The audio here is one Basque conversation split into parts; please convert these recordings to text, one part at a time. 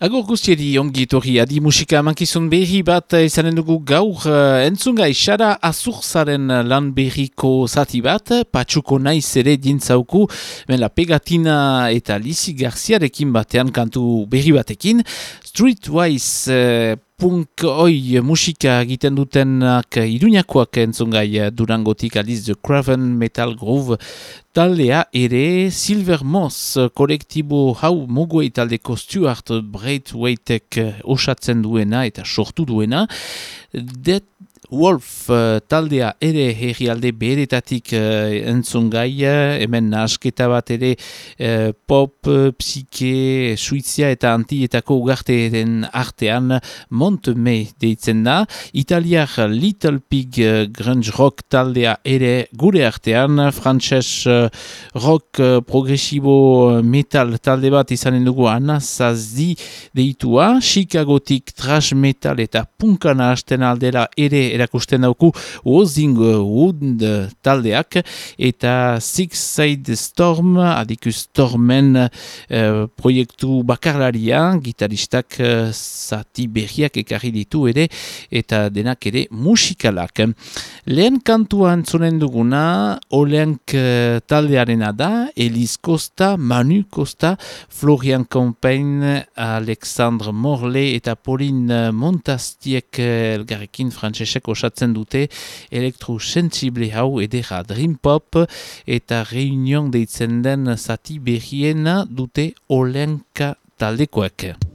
Agur guztiedi ongi etorri adi musika mankizun berri bat izanen dugu gaur uh, entzungai xara azurzaren lan berriko zati bat, patxuko naiz ere dintzauku, ben la pegatina eta Lisi Garziarekin batean kantu berri batekin, Streetwise uh, punk oi musika egiten dutenak iruñakoak entzungai durangotik aliz The Craven Metal Groove taldea ere Silver Moss kolektibo hau muguei taldeko Stuart Braithwaitek osatzen duena eta sortu duena. Dead Wolf uh, taldea ere herrialde beretatik uh, entzun gai, uh, hemen nasketa bat ere uh, pop, psike, suizia eta antietako ugarte den artean Montme deitzen da. Italiak Little Pig uh, grunge rock taldea ere gure artean, frantses uh, rock uh, progresibo metal talde bat izanen dugu anazazdi deitua, Chicagotik trash metal eta punkana hasten aldera ere erakusten dauku Wozing Wood taldeak eta Six Side Storm adiku Stormen uh, proiektu bakarlaria gitaristak uh, zati berriak ekarri ditu ere eta denak ere musikalak. Lehen kantuan zunen duguna Olenk uh, taldearena da Elis Costa, Manu Costa, Florian Compain, Alexandre Morle eta Pauline Montastiek elgarrekin frantzesek osatzen dute elektrosensible hau edera Dream Pop eta Reunion deitzen den zati berriena dute olenka taldekoak.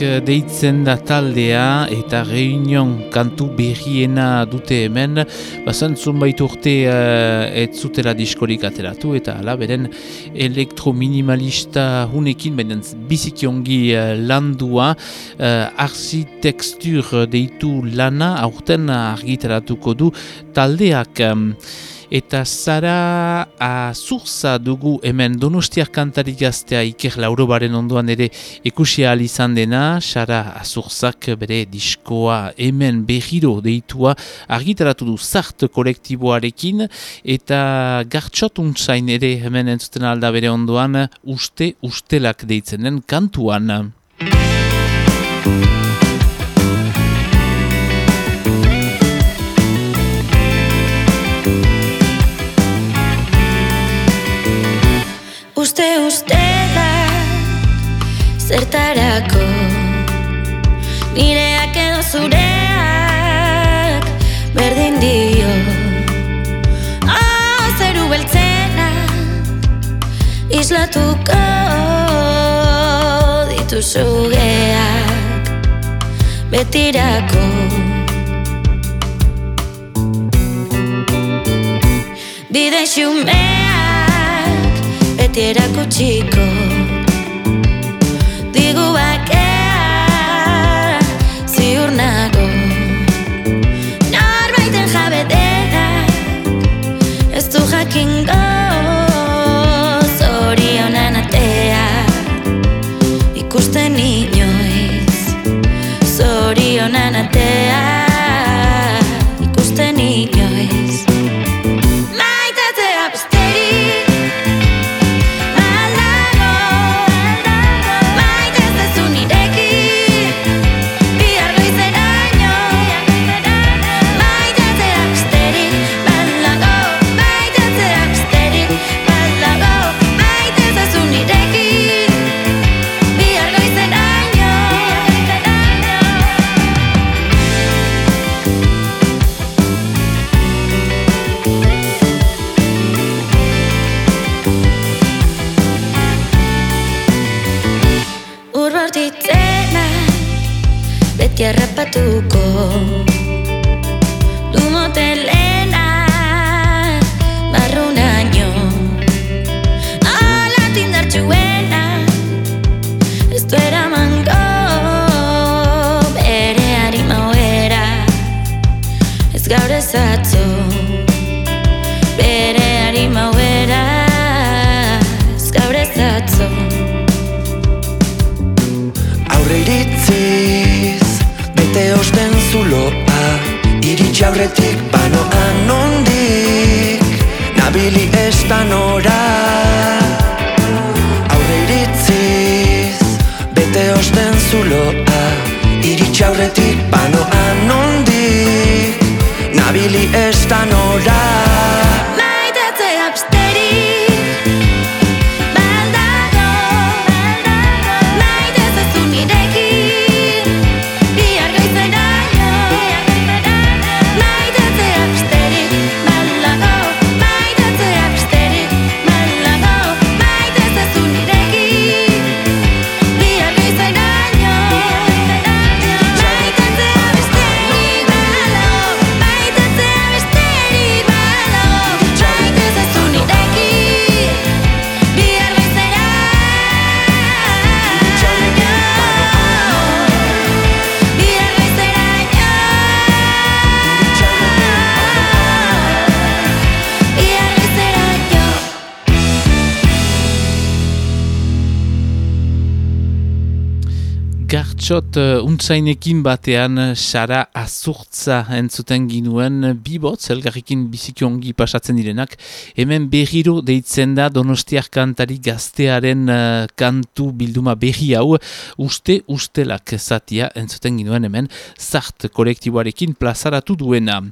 Deitzen da taldea eta reunion kantu berriena dute hemen. Bazan zunbait urte uh, ez zutela diskorik ateratu eta ala beren elektrominimalista hunekin baina bizikiongi uh, landua. Uh, architecture deitu lana aurten argitaratuko du taldeak um, eta zara azurza dugu hemen donostiak kantari gaztea iker laurobaren ondoan ere ikusi izan dena, zara azurzak bere diskoa hemen behiro deitua argitaratu du zart kolektiboarekin eta gartxotuntzain ere hemen entzuten alda bere ondoan uste ustelak deitzenen kantuan. Zertarako. Nireak edo zureak berdin dio. Oh, zeru beltzena islatuko dituzu geak betirako. Bide xumea beti erakutsiko Txot, uh, untzainekin batean, Sara Azurtza entzuten ginuen, bibotz, elgarrikin bizikiongi pasatzen direnak, hemen berriro deitzen da Donostiak kantari gaztearen uh, kantu bilduma berri hau, uste ustelak zatia entzuten ginuen hemen, zart kolektiboarekin plazaratu duena.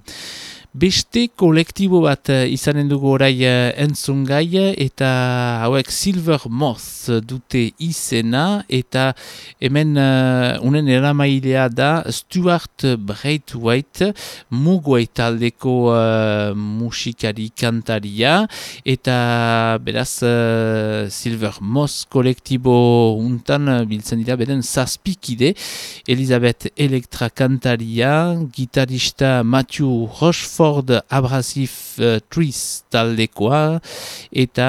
Beste kolektibo bat uh, izanen dugu orai uh, entzungai eta hauek Silver Moth dute izena eta hemen uh, unen eramailea da Stuart Braithwaite muguai taldeko uh, musikari kantaria eta beraz Silver Moth kolektibo untan uh, biltzen dira beden zazpikide Elizabeth Elektra kantaria gitarista Matthew Rochefort Abrasif uh, Trees taldekoa eta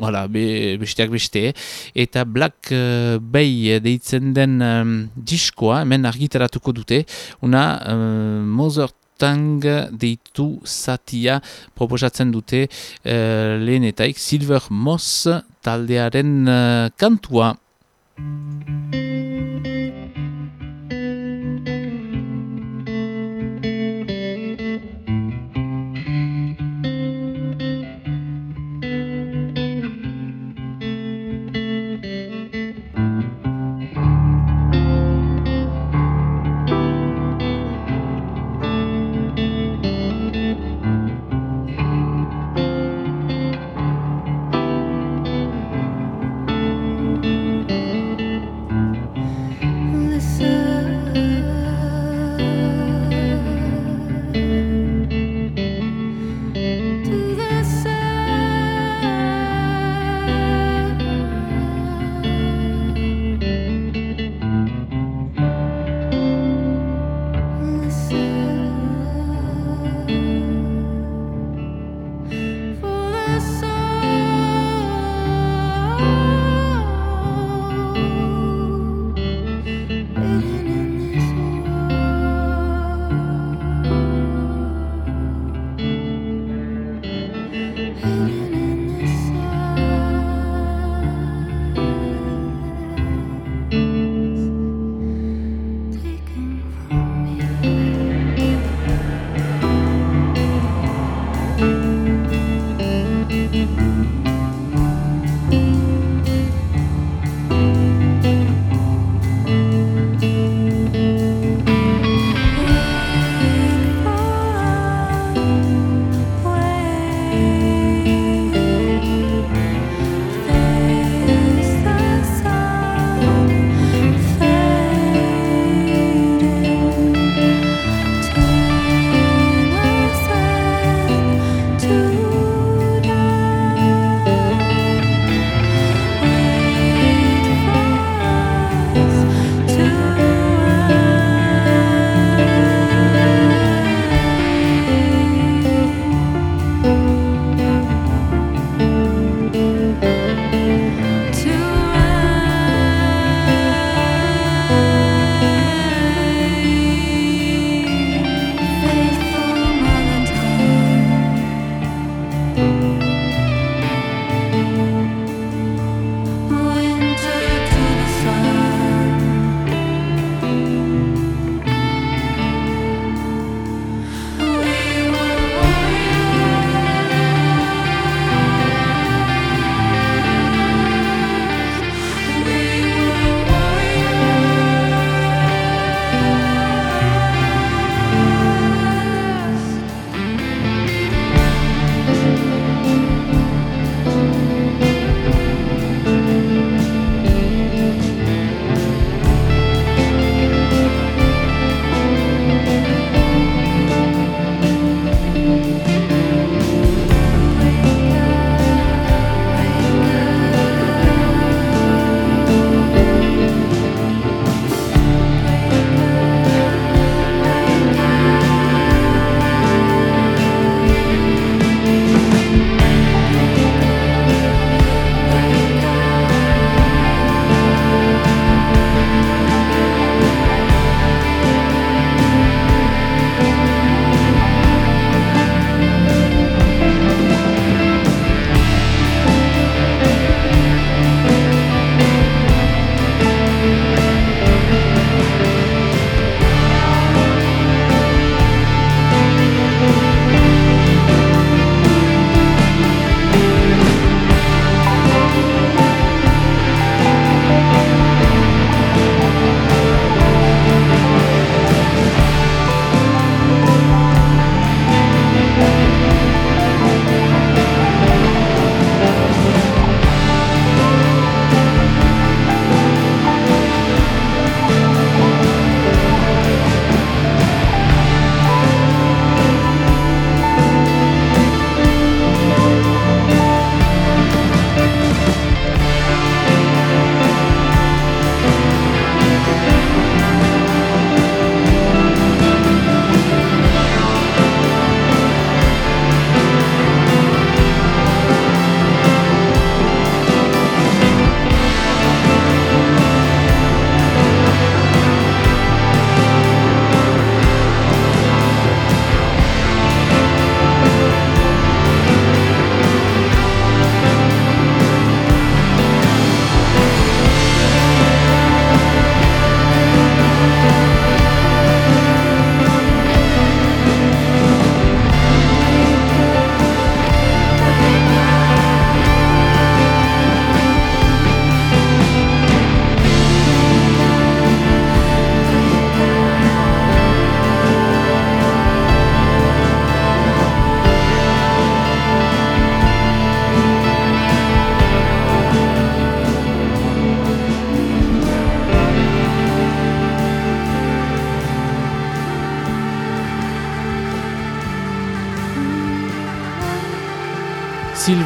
voilà, be, besteak beste eta Black uh, Bay deitzen den um, diskoa hemen argitaratuko dute una uh, Mozart tang deitu satia proposatzen dute uh, lehenetaik Silver Moss taldearen uh, kantua.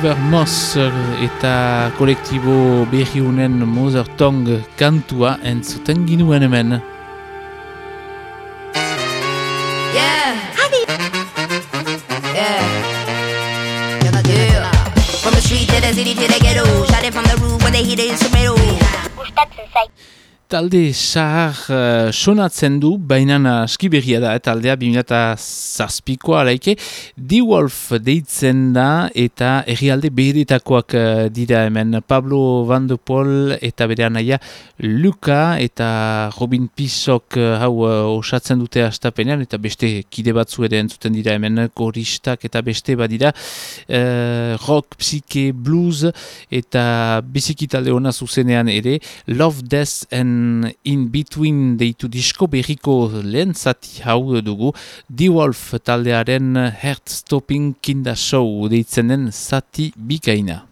Silver Moss eta kolektibo berriunen Mozartong kantua entzuten ginuen hemen. Talde zahar uh, sonatzen du, baina aski berria da, taldea 2008koa alaike. D-Wolf deitzen da eta errialde behiretakoak uh, dira hemen. Pablo Van de Pol eta bere anaia Luka eta Robin Pisok uh, eh, hau uh, osatzen dute astapenean eta beste kide batzu ere entzuten dira hemen koristak eta beste badira uh, rock, psike, blues eta biziki talde ona zuzenean ere Love, Death and In Between deitu disko berriko lehen zati hau dugu D-Wolf taldearen Heart Stopping Kinda Show deitzenen zati bikaina.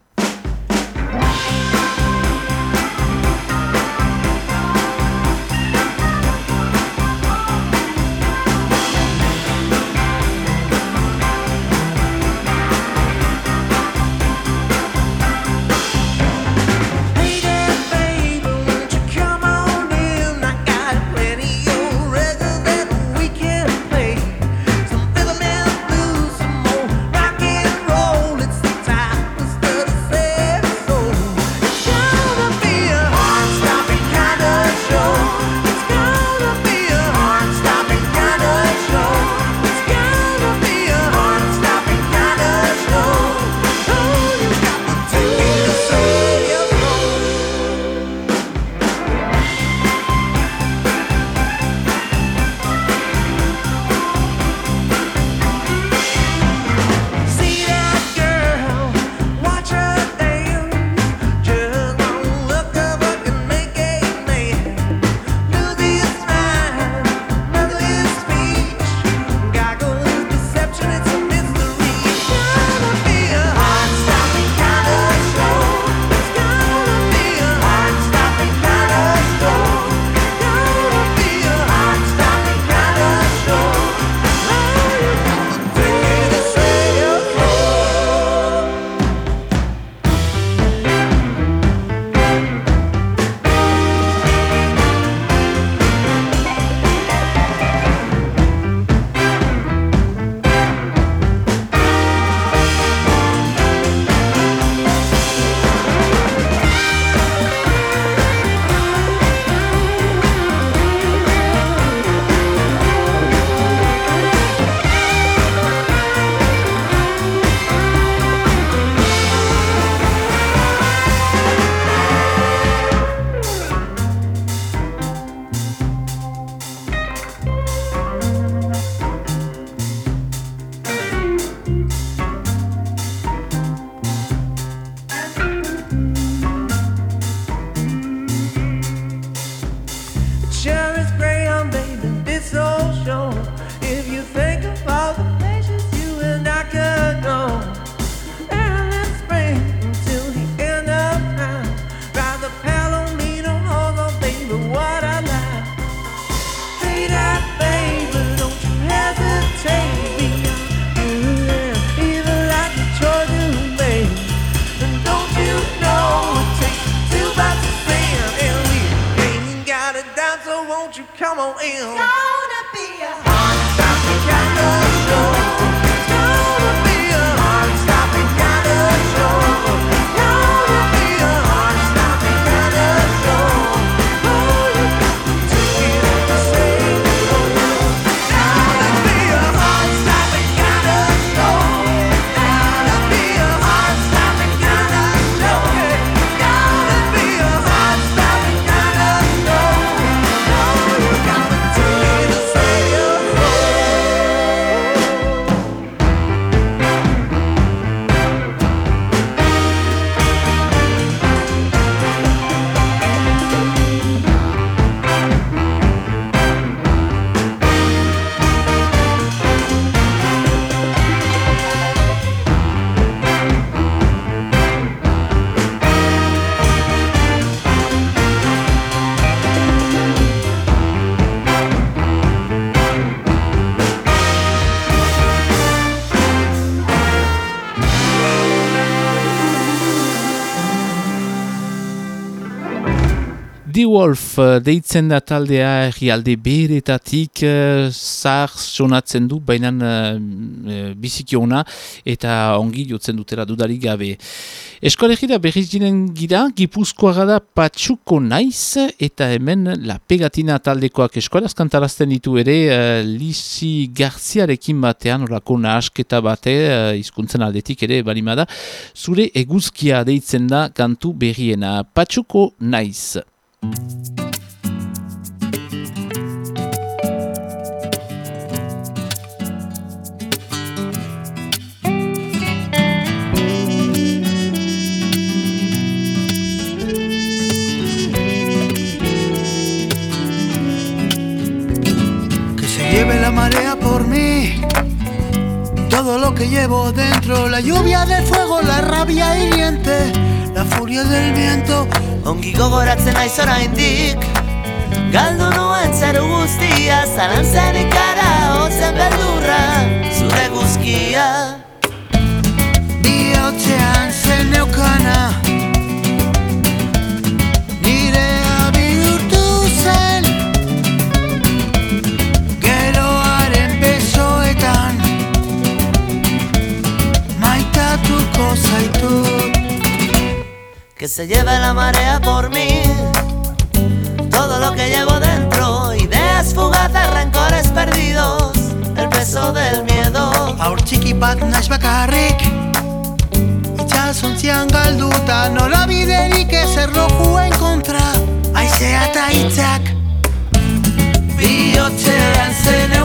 Lady Wolf uh, deitzen da taldea herrialde beretatik uh, zahar sonatzen du, baina uh, bizikiona eta ongi jotzen dutera dudarik gabe. Eskolegira berriz dinen gira, gipuzkoa da patxuko naiz eta hemen la pegatina taldekoak eskolaz kantarazten ditu ere uh, Lisi Garziarekin batean, orako nahasketa bate, uh, izkuntzen aldetik ere balimada, zure eguzkia deitzen da kantu berriena. Patxuko naiz. Que se lleve la marea por mí. Todo lo que llevo dentro, la lluvia del fuego, la rabia y la furia del viento. Ongi gogoratzen naiz oraindik Galdu nuen zeru guztia Zalantzen ikara hotzen beldurra Zure guzkia bihotzean zen neukana. Nirea bihurtu zen, geroaren besoetan, maitatuko zaitut. Que se lleve la marea por mí. Todo lo que llevo dentro Ideas fugazas, rencores perdidos El peso del miedo. Aur txiki bat naiz bakarrik Itxasontzian galduta Nola biderik ez erlojuen kontra. Aizea eta hitzak Bihotzean zen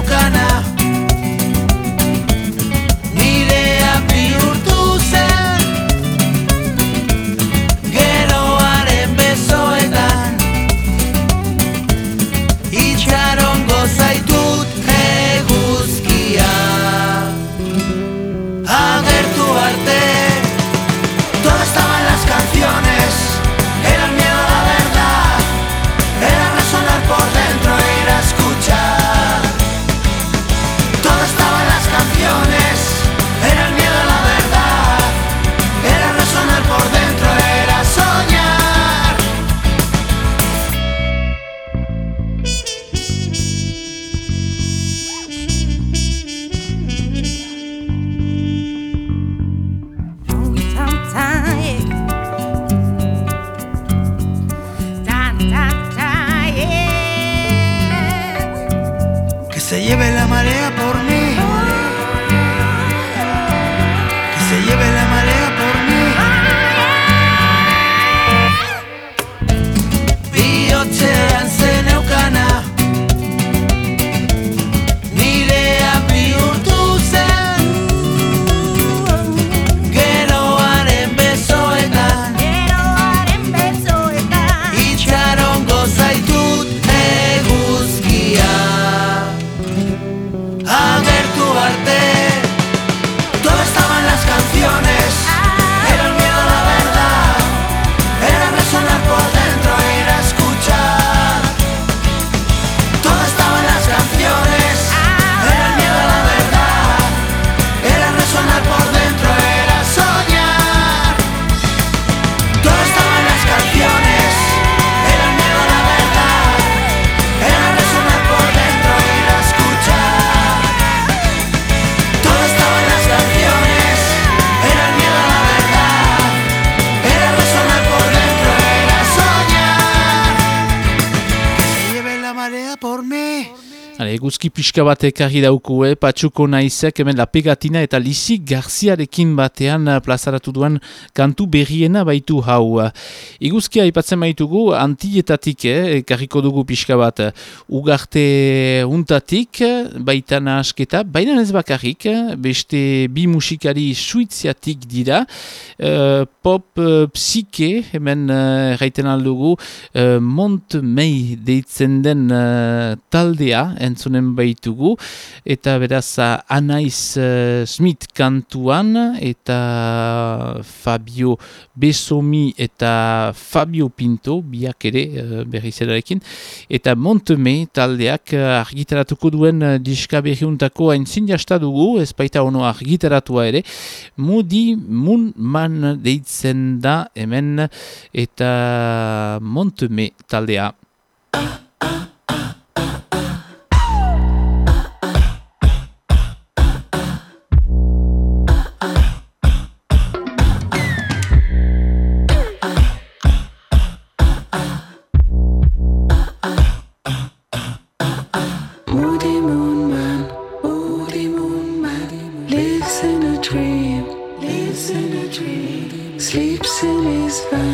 eguzki pixka bat ekarri dauku, eh? patxuko naizek, hemen la pegatina eta Lisi Garziarekin batean eh, plazaratu duen kantu berriena baitu hau. Eguzkia aipatzen baitugu, antietatik, eh? ekarriko dugu pixka bat, ugarte untatik, baita nahasketa, baina ez bakarrik, beste bi musikari suitziatik dira, eh, pop uh, psike, hemen uh, erraiten aldugu, uh, Mont Mei deitzen den uh, taldea, entzunen baitugu, eta beraz Anaiz uh, Smith kantuan, eta Fabio Besomi eta Fabio Pinto, biak ere uh, berri zelarekin, eta Monteme taldeak uh, argitaratuko duen diska berriuntako haintzin jasta dugu, ez baita ono argitaratua ere, Moody Moon Man deitzen da hemen, eta Monteme taldea. It is.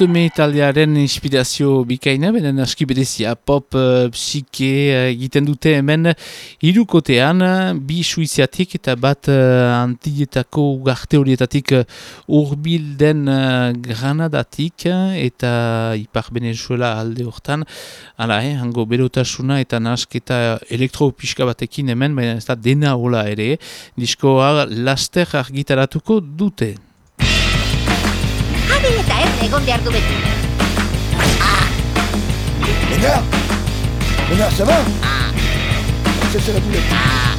Monteme taldearen inspirazio bikaina, benen aski berezia pop, uh, psike uh, egiten dute hemen hirukotean bi suiziatik eta bat uh, antietako ugarte horietatik urbilden granadatik eta ipar Venezuela alde hortan, hala, eh, hango berotasuna eta nasketa elektropiska batekin hemen, baina ez da dena hola ere, diskoa laster argitaratuko dute. Egon behar du beti. Venga Venga, ça va? C'est c'est la boulette.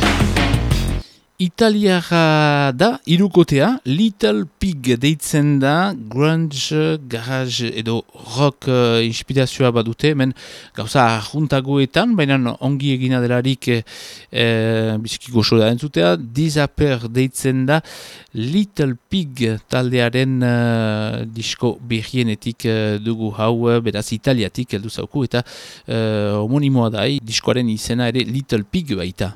Italiara da, irukotea, Little Pig deitzen da, grunge, garage edo rock uh, inspirazioa badute, hemen gauza juntagoetan, baina ongi egina delarik eh, eh, biziki goxo da entzutea, Disaper deitzen da, Little Pig taldearen uh, disko berrienetik uh, dugu hau, beraz italiatik heldu zauku, eta uh, homonimoa da, diskoaren izena ere Little Pig baita.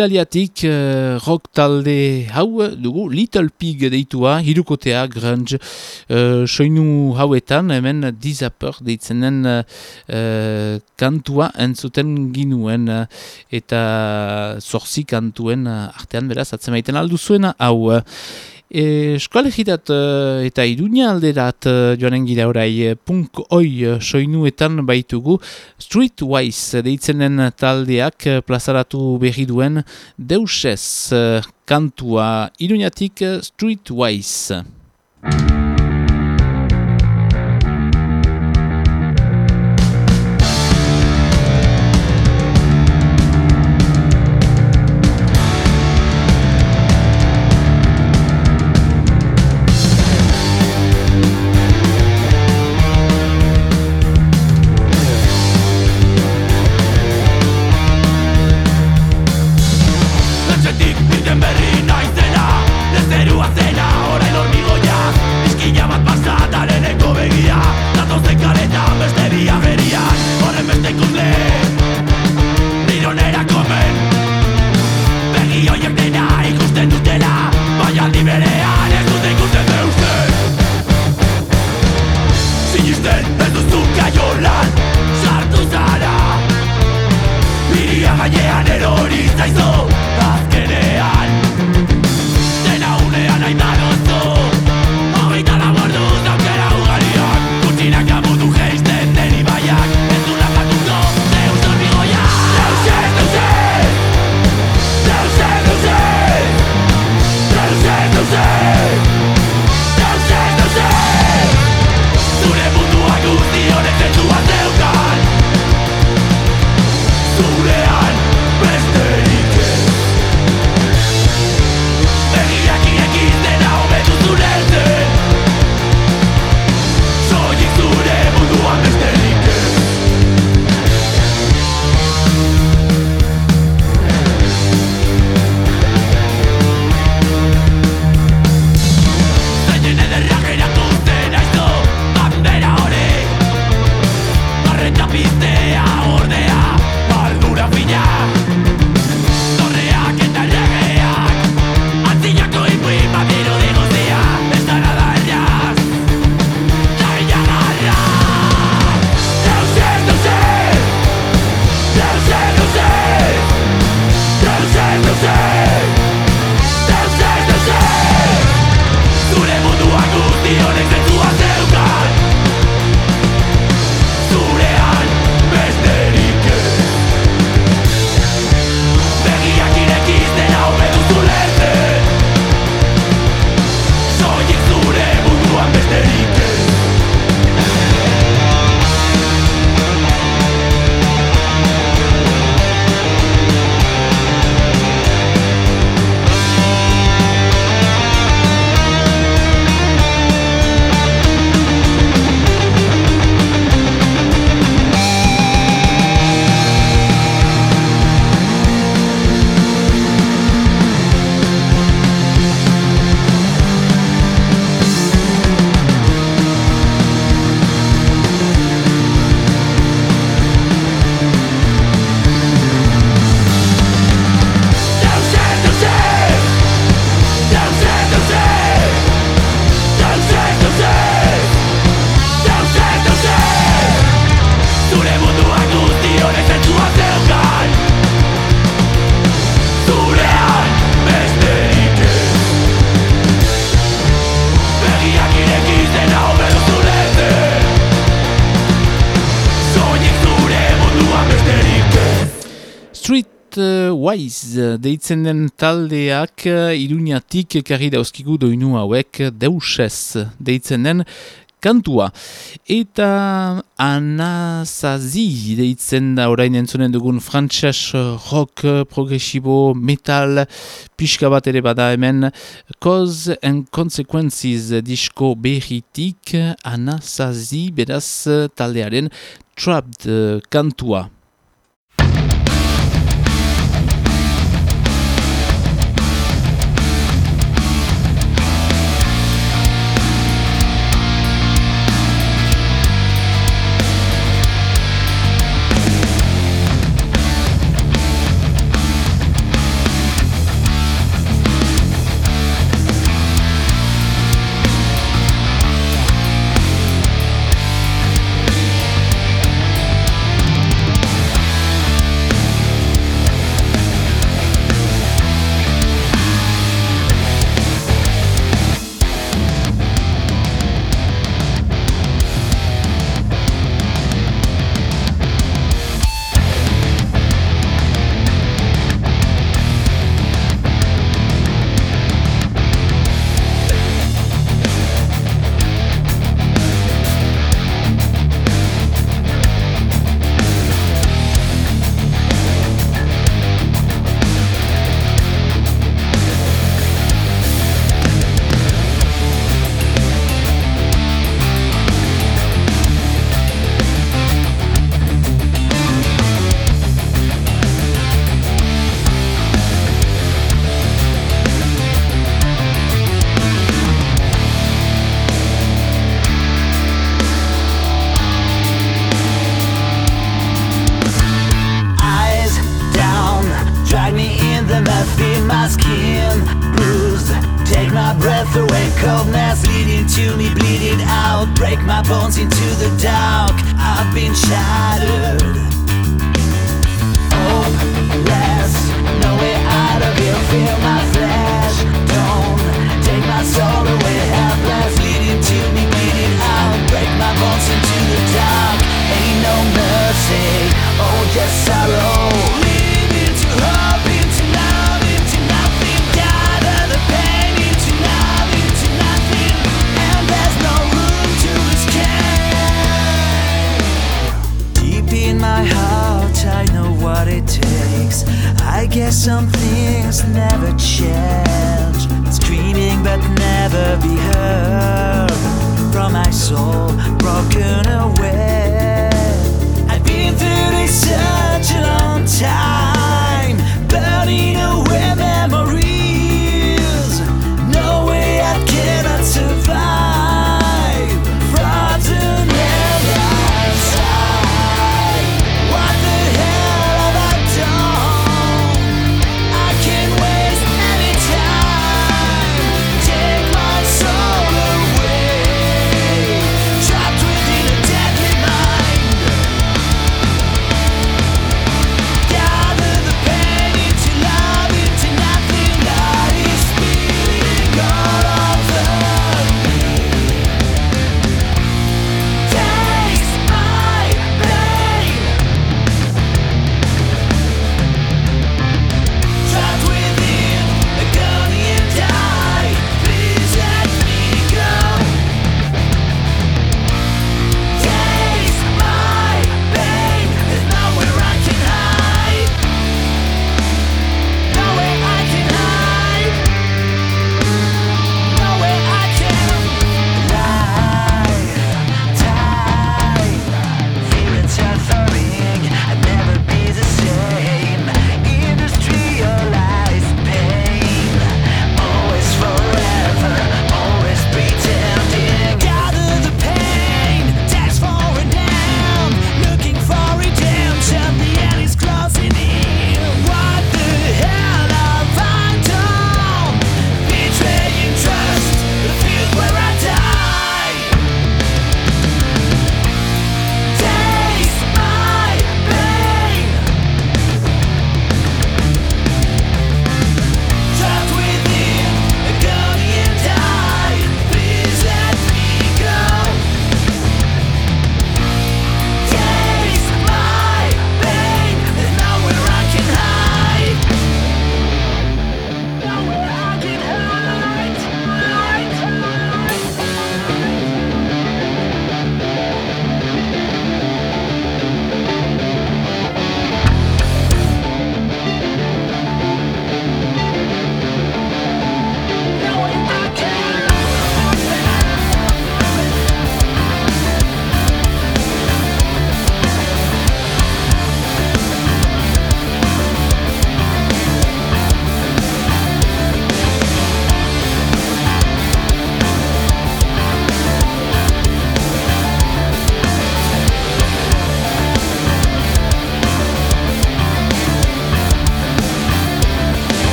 italiatik uh, rock talde hau eh, dugu Little Pig deitua, hirukotea, grunge, uh, soinu hauetan, hemen Disapur deitzenen uh, kantua entzuten ginuen uh, eta zorzi kantuen artean beraz, atzemaiten aldu zuena hau. Eskoalegitat eh, eta iruña alderat eh, joanen gira orai eh, punk oi soinuetan baitugu Streetwise deitzenen taldeak plazaratu berri duen deusez kantua iruñatik Streetwise. Eh, deitzen den taldeak eh, iruñatik karri dauzkigu doinu hauek deusez deitzen den kantua. Eta anazazi deitzen da orain entzunen dugun frantxas rock progresibo metal pixka bat ere bada hemen Cause and Consequences disko berritik anazazi beraz taldearen trapped eh, kantua.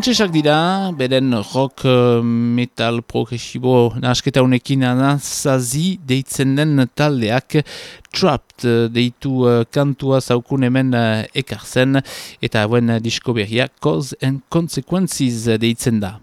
Frantsesak dira, beren rock eh, metal progresibo nasketa honekin anazazi deitzen den taldeak Trapped eh, deitu uh, kantua zaukun hemen uh, ekartzen eta hauen disko berria Cause and Consequences deitzen da.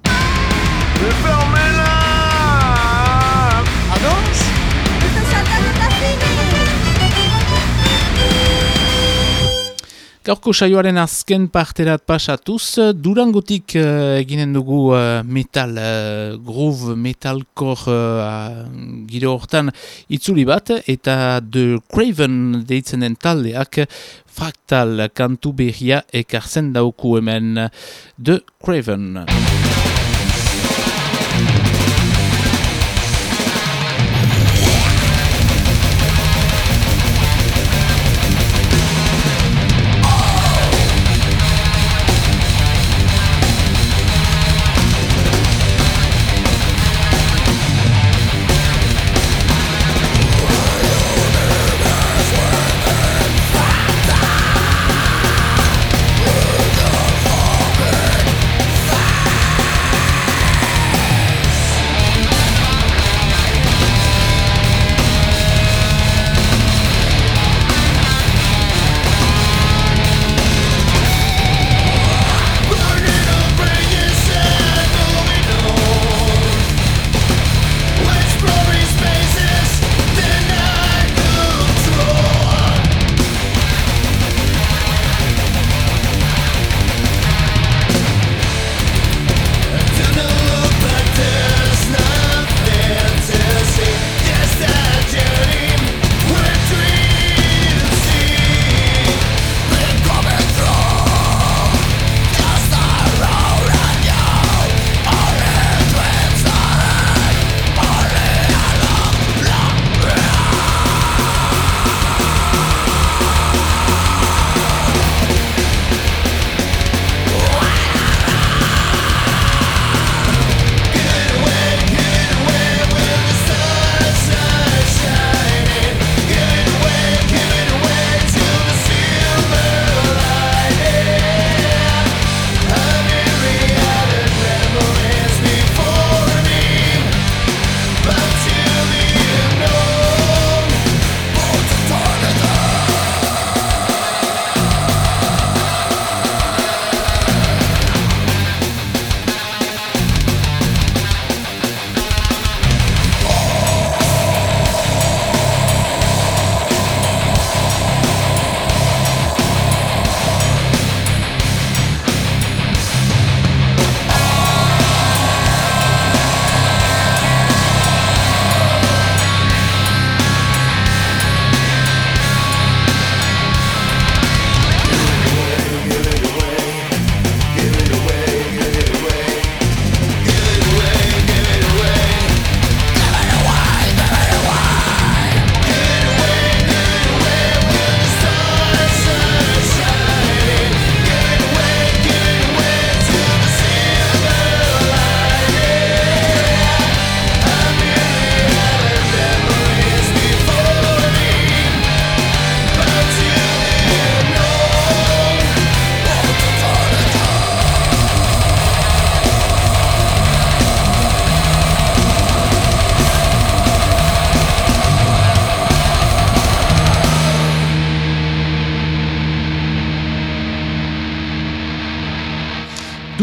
Gaurko saioaren azken parterat pasatuz, durangotik uh, eginen dugu uh, metal, uh, groove, metalcore uh, giro hortan itzuli bat, eta The Craven deitzen den taldeak fraktal kantu berria ekartzen dauku hemen The Craven.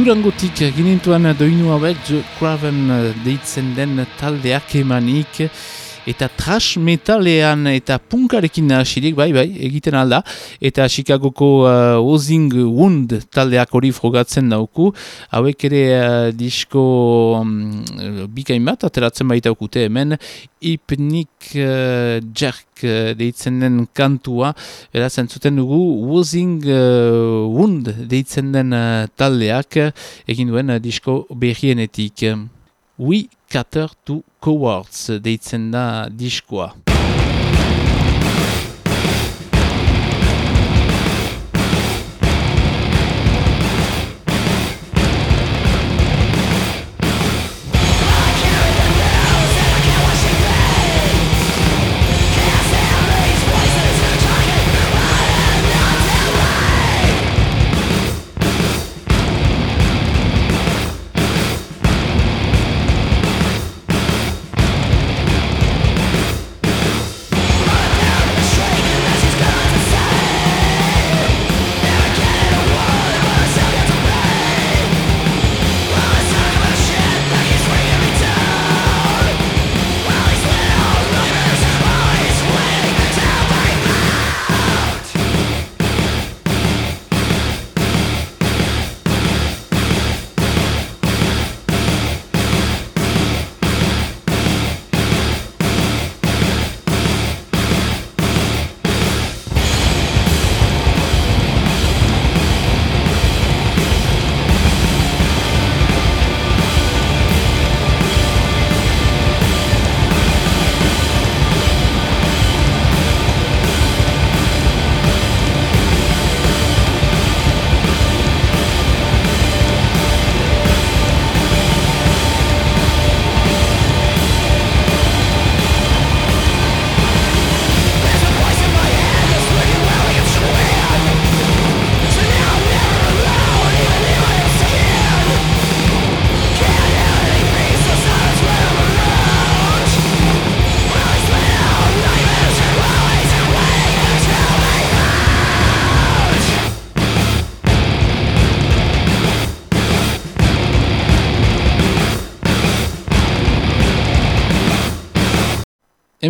Durangotik ginintuan doinu hauek The Craven deitzen den taldeak emanik eta trash metalean eta punkarekin hasirik, bai, bai, egiten alda, eta Chicagoko uh, Ozing Wound taldeak hori frogatzen dauku, hauek ere uh, disko um, bikain bat, ateratzen baita okute hemen, ipnik uh, jerk uh, deitzen den kantua, erazen zuten dugu, Ozing uh, Wound deitzen den uh, taldeak, egin duen uh, disko berrienetik. We Cater to Cowards deitzen da.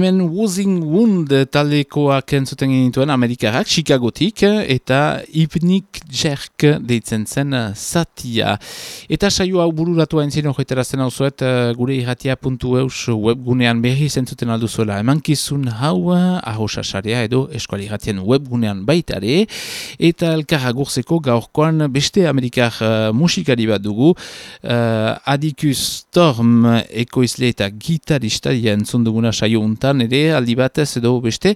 Hemen Wozing Wound taldekoak entzuten genituen Amerikarak, Chicagotik, eta Ipnik Jerk deitzen zen Satia. Eta saio hau bururatu entzien horretarazten hau zuet, gure irratia.eus webgunean berri zentzuten aldu zuela. Eman kizun hau, ahosasarea edo eskuali irratien webgunean baitare, eta elkarra gurzeko gaurkoan beste Amerikar uh, musikari bat dugu, uh, Adikus Storm ekoizle eta gitarista entzun duguna saio honetan ere aldi batez edo beste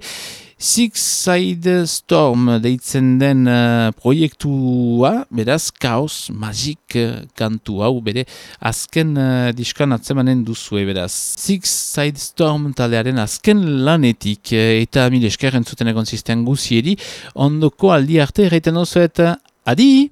Six Side Storm deitzen den uh, proiektua, beraz, kaos, magik uh, kantu hau, bere, azken uh, diskan atzemanen duzue, beraz. Six Side Storm talearen azken lanetik, uh, eta mil esker entzuten egon zisten guzieri, ondoko aldi arte erraiten ozuet, adi!